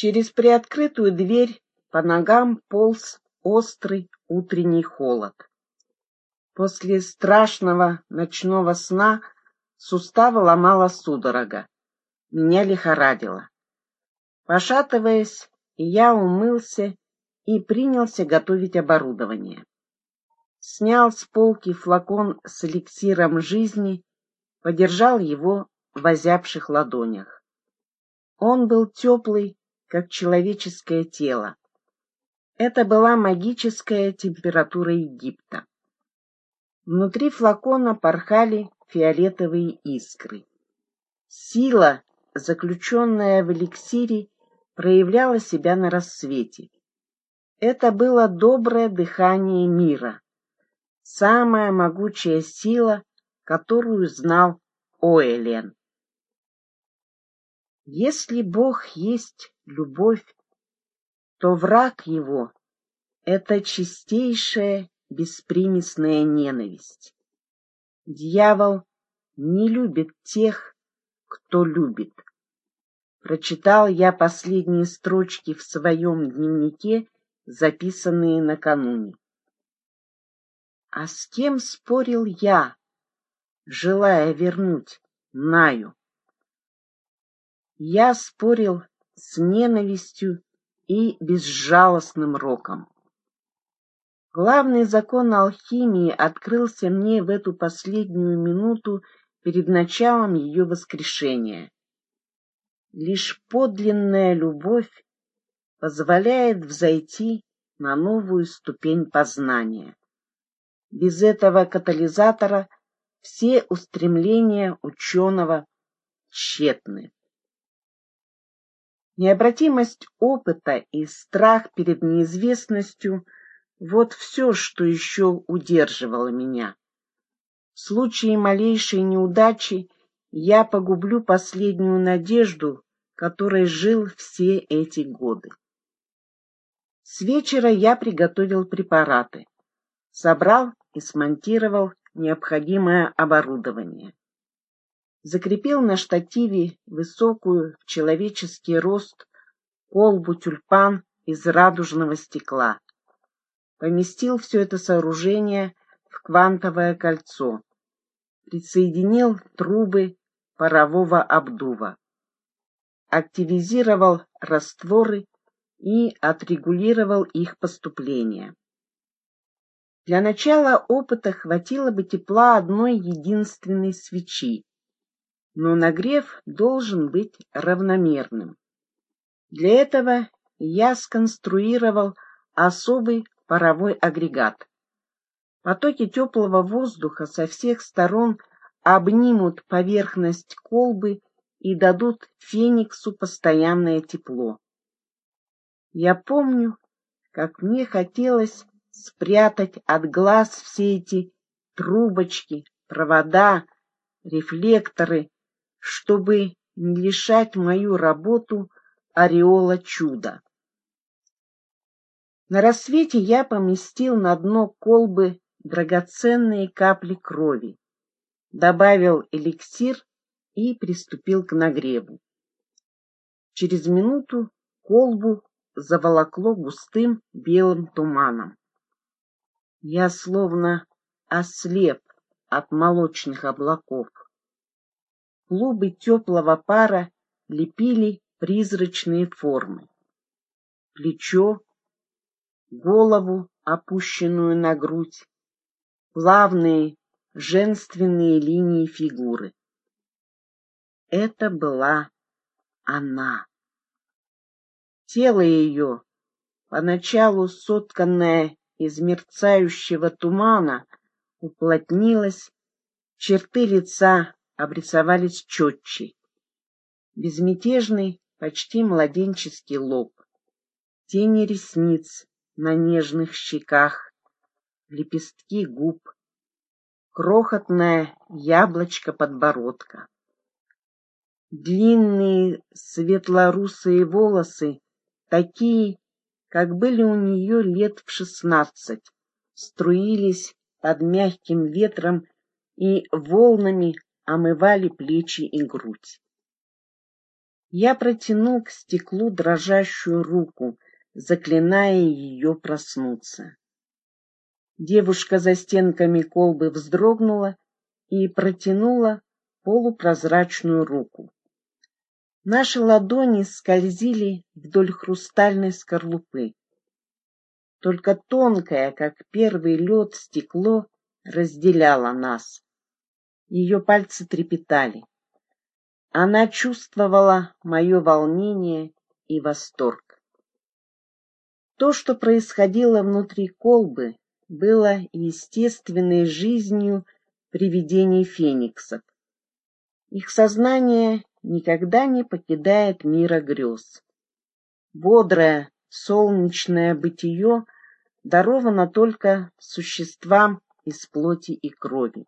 Через приоткрытую дверь по ногам полз острый утренний холод. После страшного ночного сна суставы ломала судорога. Меня лихорадило. Пошатываясь, я умылся и принялся готовить оборудование. Снял с полки флакон с эликсиром жизни, подержал его в озябших ладонях. Он был теплый, как человеческое тело. Это была магическая температура Египта. Внутри флакона порхали фиолетовые искры. Сила, заключенная в эликсире, проявляла себя на рассвете. Это было доброе дыхание мира, самая могучая сила, которую знал Оэлен. Если Бог есть любовь, то враг его — это чистейшая беспримесная ненависть. Дьявол не любит тех, кто любит. Прочитал я последние строчки в своем дневнике, записанные накануне. А с кем спорил я, желая вернуть Наю? Я спорил с ненавистью и безжалостным роком. Главный закон алхимии открылся мне в эту последнюю минуту перед началом ее воскрешения. Лишь подлинная любовь позволяет взойти на новую ступень познания. Без этого катализатора все устремления ученого тщетны. Необратимость опыта и страх перед неизвестностью — вот все, что еще удерживало меня. В случае малейшей неудачи я погублю последнюю надежду, которой жил все эти годы. С вечера я приготовил препараты, собрал и смонтировал необходимое оборудование закрепил на штативе высокую в человеческий рост колбу тюльпан из радужного стекла. Поместил все это сооружение в квантовое кольцо. Присоединил трубы парового обдува. Активизировал растворы и отрегулировал их поступление. Для начала опыта хватило бы тепла одной единственной свечи, но нагрев должен быть равномерным. Для этого я сконструировал особый паровой агрегат. Потоки теплого воздуха со всех сторон обнимут поверхность колбы и дадут фениксу постоянное тепло. Я помню, как мне хотелось спрятать от глаз все эти трубочки, провода, рефлекторы, чтобы не лишать мою работу ореола чуда. На рассвете я поместил на дно колбы драгоценные капли крови, добавил эликсир и приступил к нагреву. Через минуту колбу заволокло густым белым туманом. Я словно ослеп от молочных облаков клубы теплого пара лепили призрачные формы. Плечо, голову, опущенную на грудь, плавные женственные линии фигуры. Это была она. Тело ее, поначалу сотканное из мерцающего тумана, уплотнилось, черты лица обрисовались четче. Безмятежный, почти младенческий лоб, тени ресниц на нежных щеках, лепестки губ, крохотное яблочко подбородка. Длинные светлорусые волосы, такие, как были у нее лет в шестнадцать, струились под мягким ветром и волнами омывали плечи и грудь. Я протянул к стеклу дрожащую руку, заклиная ее проснуться. Девушка за стенками колбы вздрогнула и протянула полупрозрачную руку. Наши ладони скользили вдоль хрустальной скорлупы. Только тонкое, как первый лед, стекло разделяло нас. Ее пальцы трепетали. Она чувствовала мое волнение и восторг. То, что происходило внутри колбы, было естественной жизнью привидений фениксов. Их сознание никогда не покидает мира грез. Бодрое, солнечное бытие даровано только существам из плоти и крови.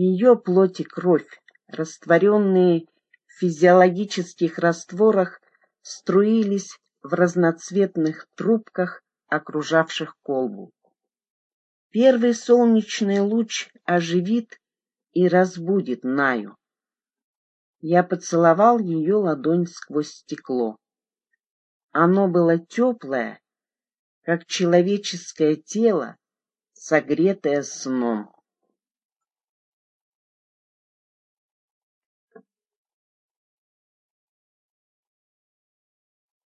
Ее плоть и кровь, растворенные в физиологических растворах, струились в разноцветных трубках, окружавших колбу. Первый солнечный луч оживит и разбудит Наю. Я поцеловал ее ладонь сквозь стекло. Оно было теплое, как человеческое тело, согретое сном.